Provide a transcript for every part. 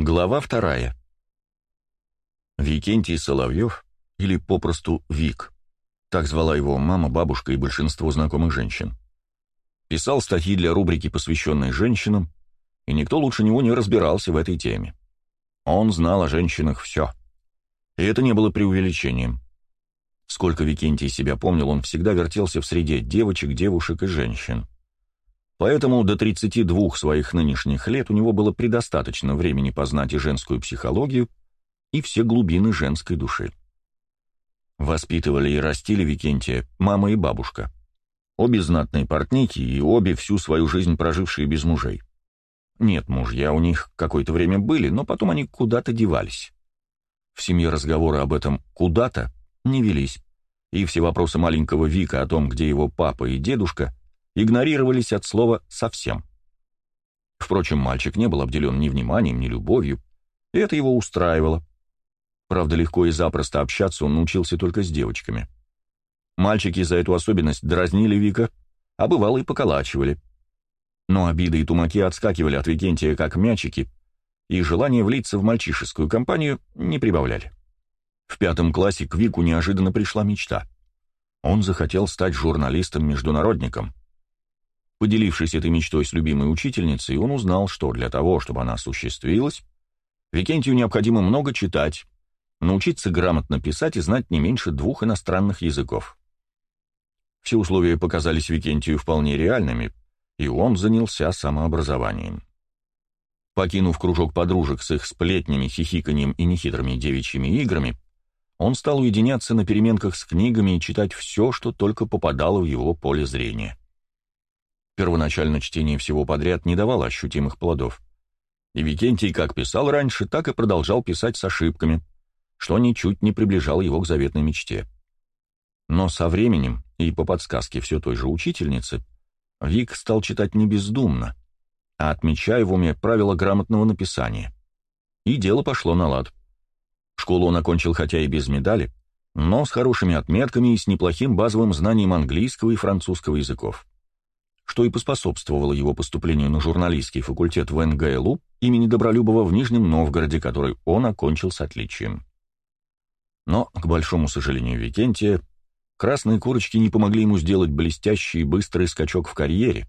Глава вторая. Викентий Соловьев, или попросту Вик, так звала его мама, бабушка и большинство знакомых женщин, писал статьи для рубрики, посвященной женщинам, и никто лучше него не разбирался в этой теме. Он знал о женщинах все. И это не было преувеличением. Сколько Викентий себя помнил, он всегда вертелся в среде девочек, девушек и женщин. Поэтому до 32 своих нынешних лет у него было предостаточно времени познать и женскую психологию, и все глубины женской души. Воспитывали и растили Викентия мама и бабушка. Обе знатные портники и обе всю свою жизнь прожившие без мужей. Нет, мужья у них какое-то время были, но потом они куда-то девались. В семье разговоры об этом «куда-то» не велись, и все вопросы маленького Вика о том, где его папа и дедушка, игнорировались от слова «совсем». Впрочем, мальчик не был обделен ни вниманием, ни любовью, и это его устраивало. Правда, легко и запросто общаться он научился только с девочками. Мальчики за эту особенность дразнили Вика, а бывало и поколачивали. Но обиды и тумаки отскакивали от Викентия как мячики, и желание влиться в мальчишескую компанию не прибавляли. В пятом классе к Вику неожиданно пришла мечта. Он захотел стать журналистом-международником. Поделившись этой мечтой с любимой учительницей, он узнал, что для того, чтобы она осуществилась, Викентию необходимо много читать, научиться грамотно писать и знать не меньше двух иностранных языков. Все условия показались Викентию вполне реальными, и он занялся самообразованием. Покинув кружок подружек с их сплетнями, хихиканием и нехитрыми девичьими играми, он стал уединяться на переменках с книгами и читать все, что только попадало в его поле зрения. Первоначально чтение всего подряд не давало ощутимых плодов. И Викентий как писал раньше, так и продолжал писать с ошибками, что ничуть не приближало его к заветной мечте. Но со временем, и по подсказке все той же учительницы, Вик стал читать не бездумно, а отмечая в уме правила грамотного написания. И дело пошло на лад. Школу он окончил хотя и без медали, но с хорошими отметками и с неплохим базовым знанием английского и французского языков что и поспособствовало его поступлению на журналистский факультет в НГЛУ имени Добролюбова в Нижнем Новгороде, который он окончил с отличием. Но, к большому сожалению Викентия, красные корочки не помогли ему сделать блестящий и быстрый скачок в карьере.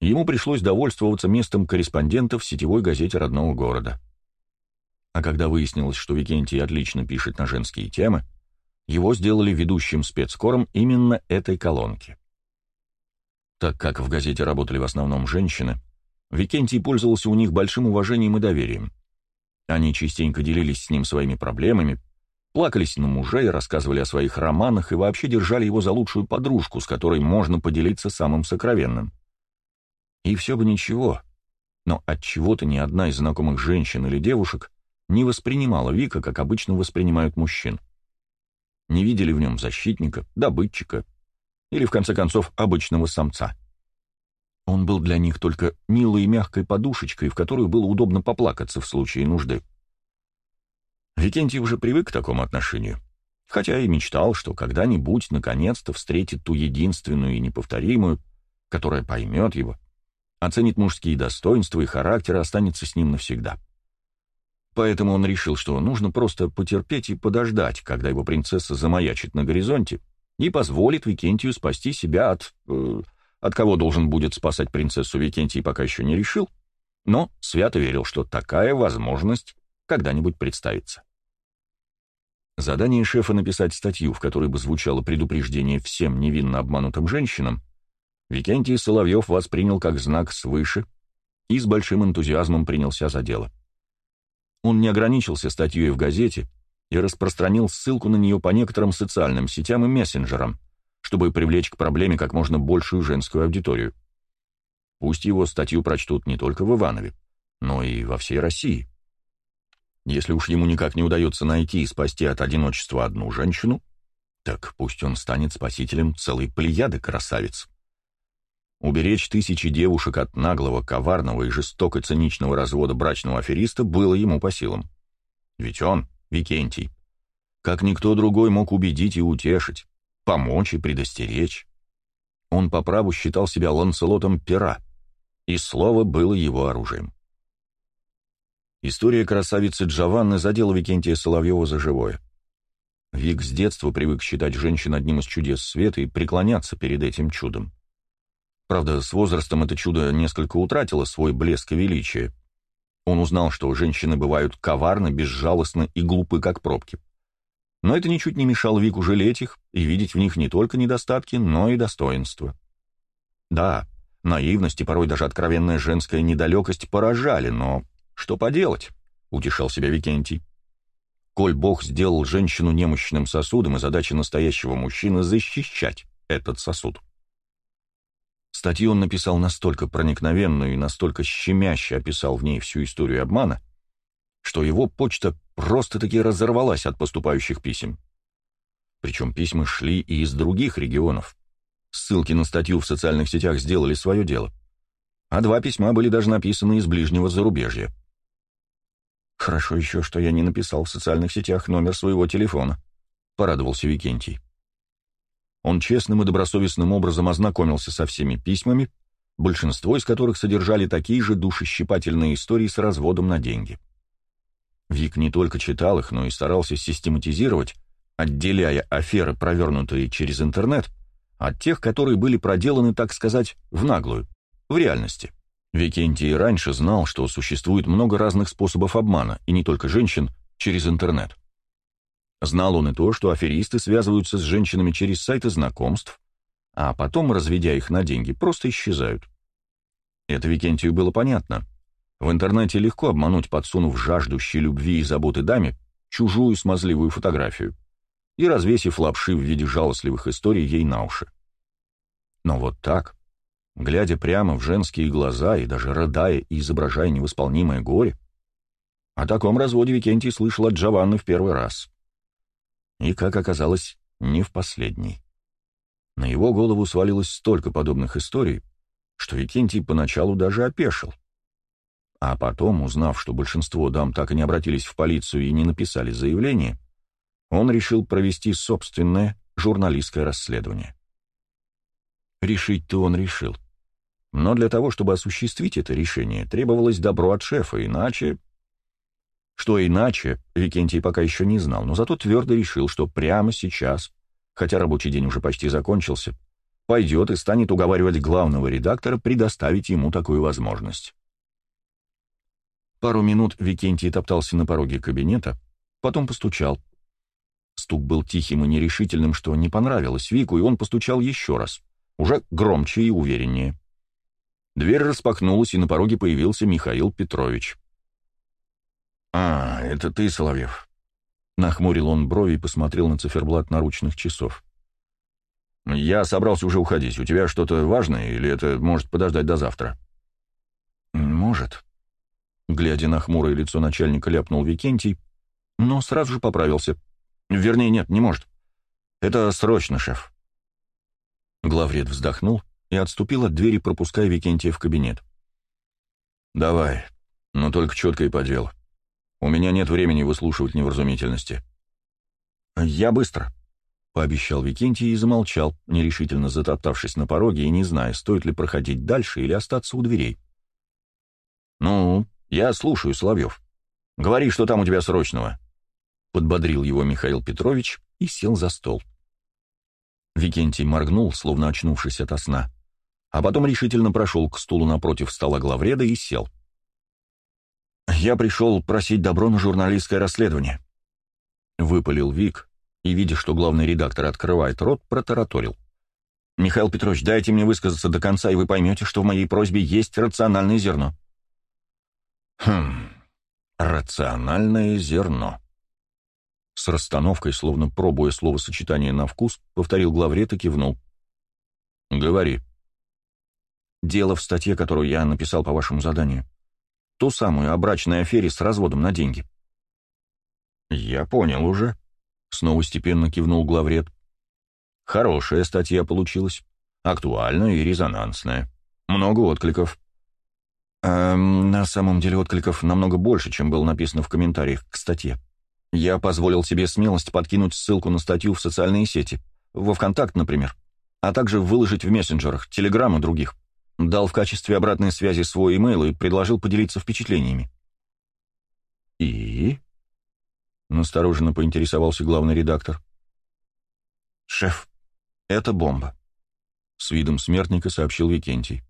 Ему пришлось довольствоваться местом корреспондента в сетевой газете родного города. А когда выяснилось, что Викентий отлично пишет на женские темы, его сделали ведущим спецкором именно этой колонки. Так как в газете работали в основном женщины, Викентий пользовался у них большим уважением и доверием. Они частенько делились с ним своими проблемами, плакались на мужей, рассказывали о своих романах и вообще держали его за лучшую подружку, с которой можно поделиться самым сокровенным. И все бы ничего, но от чего то ни одна из знакомых женщин или девушек не воспринимала Вика, как обычно воспринимают мужчин. Не видели в нем защитника, добытчика, или, в конце концов, обычного самца. Он был для них только милой и мягкой подушечкой, в которую было удобно поплакаться в случае нужды. Викентий уже привык к такому отношению, хотя и мечтал, что когда-нибудь наконец-то встретит ту единственную и неповторимую, которая поймет его, оценит мужские достоинства и характер останется с ним навсегда. Поэтому он решил, что нужно просто потерпеть и подождать, когда его принцесса замаячит на горизонте, и позволит Викентию спасти себя от... Э, от кого должен будет спасать принцессу Викентий, пока еще не решил, но свято верил, что такая возможность когда-нибудь представится. Задание шефа написать статью, в которой бы звучало предупреждение всем невинно обманутым женщинам, Викентий Соловьев воспринял как знак свыше и с большим энтузиазмом принялся за дело. Он не ограничился статьей в газете, и распространил ссылку на нее по некоторым социальным сетям и мессенджерам, чтобы привлечь к проблеме как можно большую женскую аудиторию. Пусть его статью прочтут не только в Иванове, но и во всей России. Если уж ему никак не удается найти и спасти от одиночества одну женщину, так пусть он станет спасителем целой плеяды красавиц. Уберечь тысячи девушек от наглого, коварного и жестоко циничного развода брачного афериста было ему по силам. Ведь он, Викентий. Как никто другой мог убедить и утешить, помочь и предостеречь. Он по праву считал себя Ланселотом пера, и слово было его оружием. История красавицы Джованны задела Викентия Соловьева за живое. Вик с детства привык считать женщин одним из чудес света и преклоняться перед этим чудом. Правда, с возрастом это чудо несколько утратило свой блеск и величие. Он узнал, что женщины бывают коварны, безжалостны и глупы, как пробки. Но это ничуть не мешало Вику жалеть их и видеть в них не только недостатки, но и достоинства. Да, наивность и порой даже откровенная женская недалекость поражали, но что поделать, утешал себя Викентий. Коль Бог сделал женщину немощным сосудом, и задача настоящего мужчины — защищать этот сосуд. Статью он написал настолько проникновенную и настолько щемяще описал в ней всю историю обмана, что его почта просто-таки разорвалась от поступающих писем. Причем письма шли и из других регионов. Ссылки на статью в социальных сетях сделали свое дело. А два письма были даже написаны из ближнего зарубежья. «Хорошо еще, что я не написал в социальных сетях номер своего телефона», — порадовался Викентий. Он честным и добросовестным образом ознакомился со всеми письмами, большинство из которых содержали такие же душещипательные истории с разводом на деньги. Вик не только читал их, но и старался систематизировать, отделяя аферы, провернутые через интернет, от тех, которые были проделаны, так сказать, в наглую, в реальности. Викентий раньше знал, что существует много разных способов обмана, и не только женщин, через интернет. Знал он и то, что аферисты связываются с женщинами через сайты знакомств, а потом, разведя их на деньги, просто исчезают. Это Викентию было понятно. В интернете легко обмануть, подсунув жаждущей любви и заботы даме чужую смазливую фотографию и развесив лапши в виде жалостливых историй ей на уши. Но вот так, глядя прямо в женские глаза и даже рыдая и изображая невосполнимое горе, о таком разводе Викентий слышал от Джованны в первый раз. И, как оказалось, не в последний. На его голову свалилось столько подобных историй, что Викентий поначалу даже опешил. А потом, узнав, что большинство дам так и не обратились в полицию и не написали заявление, он решил провести собственное журналистское расследование. Решить-то он решил. Но для того, чтобы осуществить это решение, требовалось добро от шефа, иначе... Что иначе, Викентий пока еще не знал, но зато твердо решил, что прямо сейчас, хотя рабочий день уже почти закончился, пойдет и станет уговаривать главного редактора предоставить ему такую возможность. Пару минут Викентий топтался на пороге кабинета, потом постучал. Стук был тихим и нерешительным, что не понравилось Вику, и он постучал еще раз, уже громче и увереннее. Дверь распахнулась, и на пороге появился Михаил Петрович. «А, это ты, Соловьев?» Нахмурил он брови и посмотрел на циферблат наручных часов. «Я собрался уже уходить. У тебя что-то важное, или это может подождать до завтра?» «Может», Глядя на хмурое лицо начальника, ляпнул Викентий, но сразу же поправился. Вернее, нет, не может. Это срочно, шеф. Главред вздохнул и отступил от двери, пропуская Викентия в кабинет. «Давай, но только четко и по делу. У меня нет времени выслушивать невразумительности». «Я быстро», — пообещал Викентий и замолчал, нерешительно затоптавшись на пороге и не зная, стоит ли проходить дальше или остаться у дверей. «Ну, «Я слушаю, Соловьев. Говори, что там у тебя срочного». Подбодрил его Михаил Петрович и сел за стол. Викентий моргнул, словно очнувшись ото сна, а потом решительно прошел к стулу напротив стола главреда и сел. «Я пришел просить добро на журналистское расследование», — выпалил Вик, и, видя, что главный редактор открывает рот, протараторил. «Михаил Петрович, дайте мне высказаться до конца, и вы поймете, что в моей просьбе есть рациональное зерно». Хм, рациональное зерно. С расстановкой, словно пробуя словосочетание на вкус, повторил главред и кивнул. «Говори». «Дело в статье, которую я написал по вашему заданию. Ту самую о брачной афере с разводом на деньги». «Я понял уже», — снова степенно кивнул главред. «Хорошая статья получилась, актуальная и резонансная. Много откликов. Эм, на самом деле откликов намного больше, чем было написано в комментариях к статье. Я позволил себе смелость подкинуть ссылку на статью в социальные сети, во ВКонтакт, например, а также выложить в мессенджерах, Телеграм и других. Дал в качестве обратной связи свой имейл и предложил поделиться впечатлениями. Настороженно поинтересовался главный редактор. «Шеф, это бомба», — с видом смертника сообщил Викентий.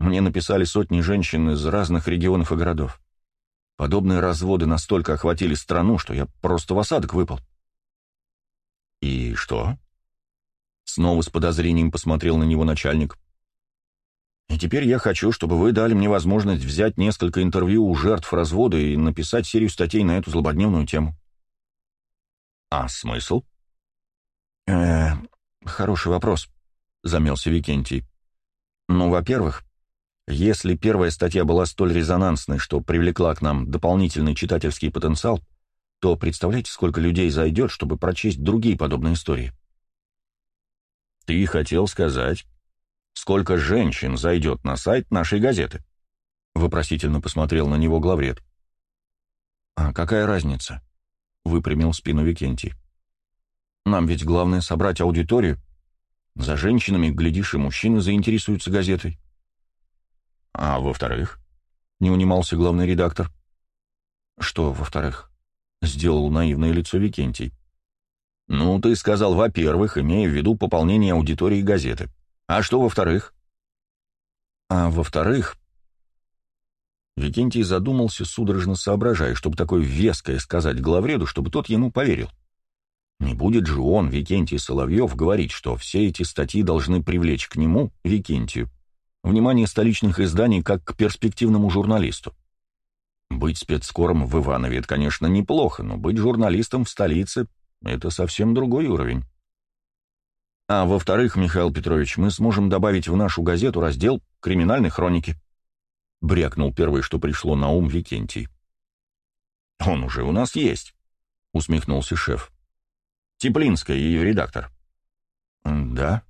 «Мне написали сотни женщин из разных регионов и городов. Подобные разводы настолько охватили страну, что я просто в осадок выпал». «И что?» Снова с подозрением посмотрел на него начальник. И теперь я хочу, чтобы вы дали мне возможность взять несколько интервью у жертв развода и написать серию статей на эту злободневную тему. А смысл? Э, хороший вопрос, замялся Викентий. Ну, во-первых, если первая статья была столь резонансной, что привлекла к нам дополнительный читательский потенциал, то представляете, сколько людей зайдет, чтобы прочесть другие подобные истории? Ты хотел сказать, сколько женщин зайдет на сайт нашей газеты?» Вопросительно посмотрел на него главред. «А какая разница?» — выпрямил спину Викентий. «Нам ведь главное собрать аудиторию. За женщинами, глядишь, и мужчины заинтересуются газетой». «А во-вторых?» — не унимался главный редактор. «Что во-вторых?» — сделал наивное лицо Викентий. «Ну, ты сказал, во-первых, имея в виду пополнение аудитории газеты. А что во-вторых? А во-вторых... Викентий задумался, судорожно соображая, чтобы такое веское сказать главреду, чтобы тот ему поверил. Не будет же он, Викентий Соловьев, говорить, что все эти статьи должны привлечь к нему, Викентию, внимание столичных изданий как к перспективному журналисту. Быть спецскором в Иванове — это, конечно, неплохо, но быть журналистом в столице — это совсем другой уровень. А во-вторых, Михаил Петрович, мы сможем добавить в нашу газету раздел «Криминальной хроники», — брякнул первое, что пришло на ум Викентий. «Он уже у нас есть», — усмехнулся шеф. «Теплинская ее редактор». «Да?»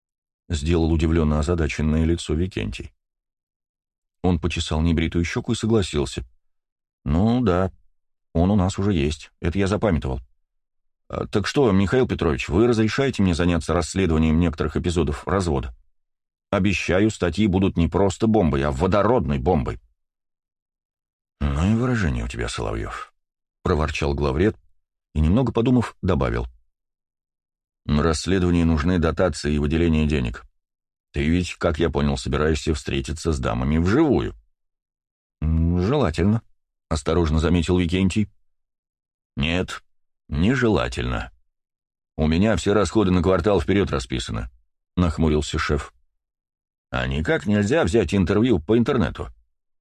— сделал удивленно озадаченное лицо Викентий. Он почесал небритую щеку и согласился. «Ну да, он у нас уже есть, это я запамятовал. А, «Так что, Михаил Петрович, вы разрешаете мне заняться расследованием некоторых эпизодов развода? Обещаю, статьи будут не просто бомбой, а водородной бомбой». «Ну и выражение у тебя, Соловьев», — проворчал главред и, немного подумав, добавил. «На расследовании нужны дотации и выделение денег. Ты ведь, как я понял, собираешься встретиться с дамами вживую». «Желательно», — осторожно заметил Викентий. «Нет, «Нежелательно. У меня все расходы на квартал вперед расписаны», — нахмурился шеф. «А никак нельзя взять интервью по интернету.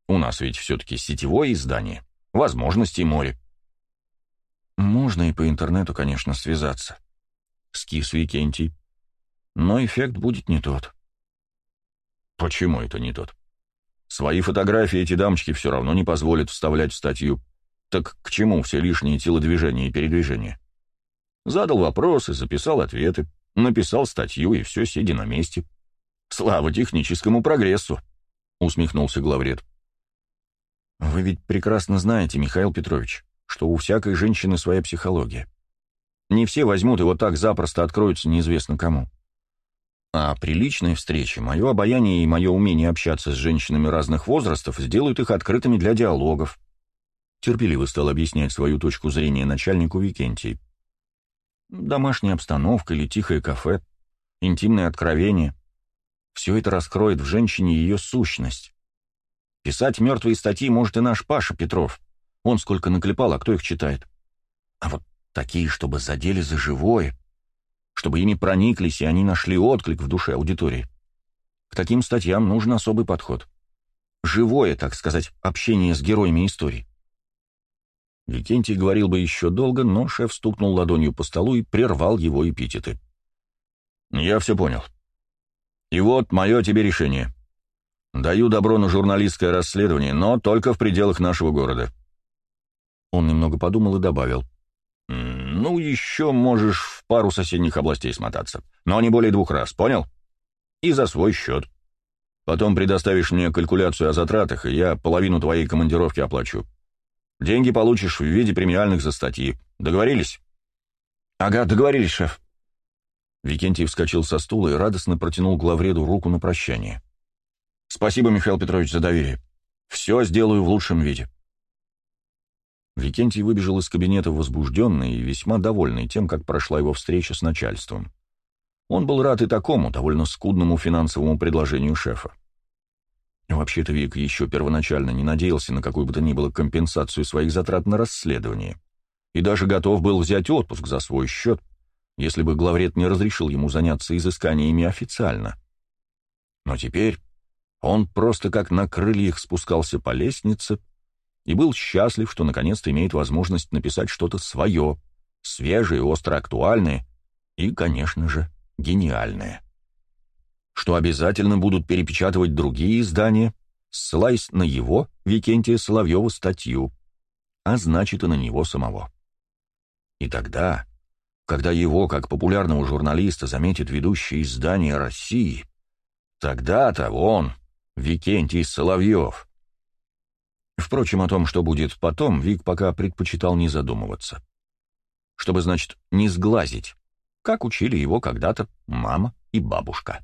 У нас ведь все-таки сетевое издание. Возможностей море». «Можно и по интернету, конечно, связаться», — скис Викентий. «Но эффект будет не тот». «Почему это не тот? Свои фотографии эти дамочки все равно не позволят вставлять в статью. Так к чему все лишние телодвижения и передвижения? Задал вопросы, записал ответы, написал статью, и все, сидя на месте. Слава техническому прогрессу, усмехнулся главред. Вы ведь прекрасно знаете, Михаил Петрович, что у всякой женщины своя психология. Не все возьмут вот так запросто откроются неизвестно кому. А при личной встрече мое обаяние и мое умение общаться с женщинами разных возрастов сделают их открытыми для диалогов, терпеливо стал объяснять свою точку зрения начальнику Викентий. Домашняя обстановка или тихое кафе, интимное откровение — все это раскроет в женщине ее сущность. Писать мертвые статьи может и наш Паша Петров. Он сколько наклепал, а кто их читает? А вот такие, чтобы задели за живое, чтобы ими прониклись, и они нашли отклик в душе аудитории. К таким статьям нужен особый подход. Живое, так сказать, общение с героями истории. Викентий говорил бы еще долго, но шеф стукнул ладонью по столу и прервал его эпитеты. «Я все понял. И вот мое тебе решение. Даю добро на журналистское расследование, но только в пределах нашего города». Он немного подумал и добавил. «Ну, еще можешь в пару соседних областей смотаться, но не более двух раз, понял? И за свой счет. Потом предоставишь мне калькуляцию о затратах, и я половину твоей командировки оплачу. Деньги получишь в виде премиальных за статьи. Договорились?» «Ага, договорились, шеф». Викентий вскочил со стула и радостно протянул главреду руку на прощание. «Спасибо, Михаил Петрович, за доверие. Все сделаю в лучшем виде». Викентий выбежал из кабинета возбужденный и весьма довольный тем, как прошла его встреча с начальством. Он был рад и такому, довольно скудному финансовому предложению шефа. Вообще-то Вик еще первоначально не надеялся на какую бы то ни было компенсацию своих затрат на расследование, и даже готов был взять отпуск за свой счет, если бы главред не разрешил ему заняться изысканиями официально. Но теперь он просто как на крыльях спускался по лестнице и был счастлив, что наконец-то имеет возможность написать что-то свое, свежее, остро актуальное и, конечно же, гениальное. Что обязательно будут перепечатывать другие издания, ссылаясь на его, Викентия Соловьева, статью, а значит и на него самого. И тогда, когда его, как популярного журналиста, заметит ведущее издание России, тогда-то он, Викентий Соловьев. Впрочем, о том, что будет потом, Вик пока предпочитал не задумываться. Чтобы, значит, не сглазить, как учили его когда-то мама и бабушка.